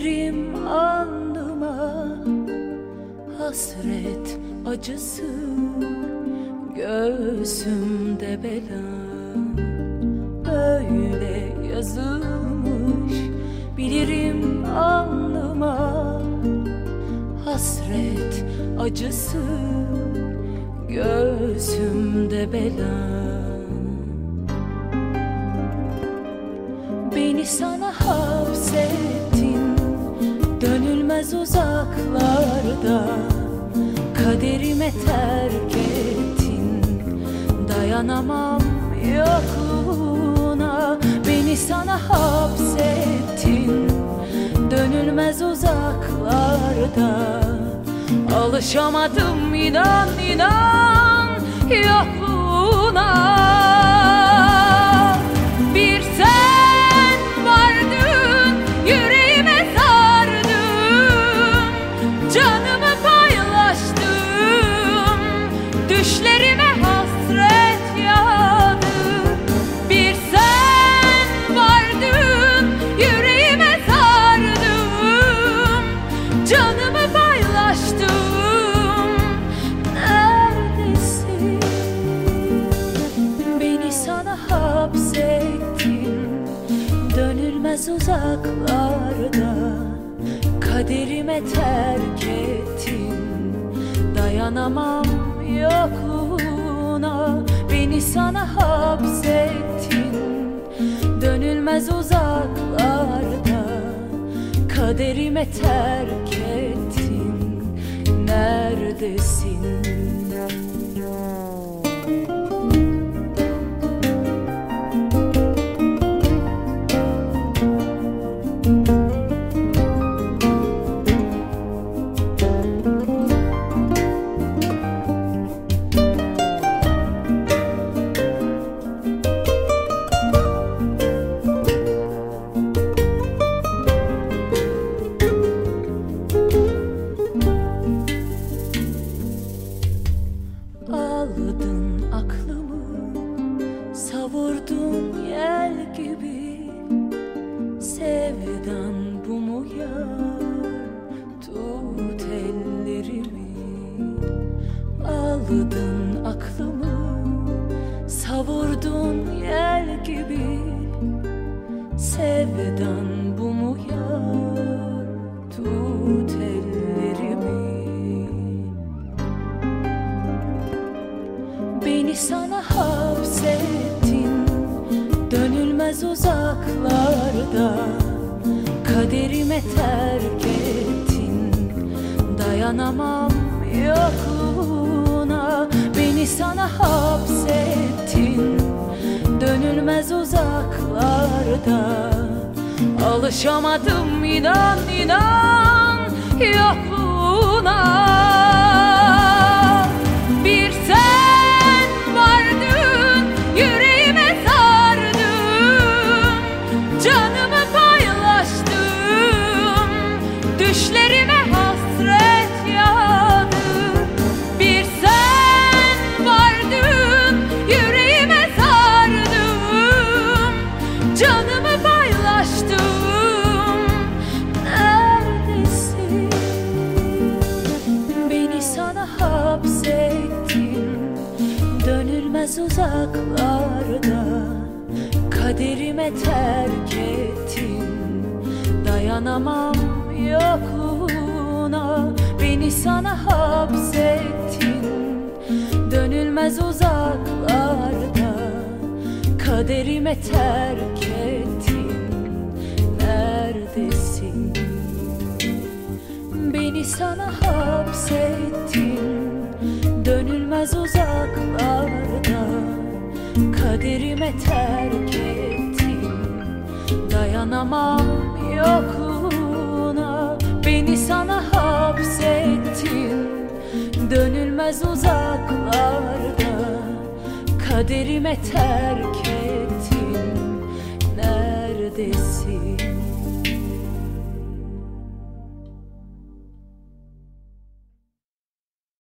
Bilirim alnıma hasret acısı Göğsümde bela. Böyle yazılmış Bilirim alnıma hasret acısı Göğsümde bela. Beni sana hapsettin Dönülmez uzaklarda Kaderime terk ettin. Dayanamam yokluğuna Beni sana hapsettin. Dönülmez uzaklarda Alışamadım inan inan yokluğuna Dönülmez uzaklarda. Kaderime terk ettin. Dayanamam yokluğuna. Beni sana hapsettin. Dönülmez uzaklarda. Kaderime terk ettin. Neredesin? Aldın aklımı Savurdun yel gibi. Sevdan bu mu yar? Tut ellerimi. Beni sana hapsettin Dönülmez uzaklarda. Kaderime terk ettin Dayanamam Beni sana hapsettin Dönülmez uzaklarda. Alışamadım inan inan. Yokluğuna Dönülmez uzaklarda Kaderime terk ettin. Dayanamam yokluğuna Beni sana hapsettin. Dönülmez uzaklarda Kaderime terk ettin uzaklarda Kaderime terk ettin Dayanamam yokluğuna. Beni sana hapsettin. Dönülmez uzaklarda Kaderime terk ettin Neredesin?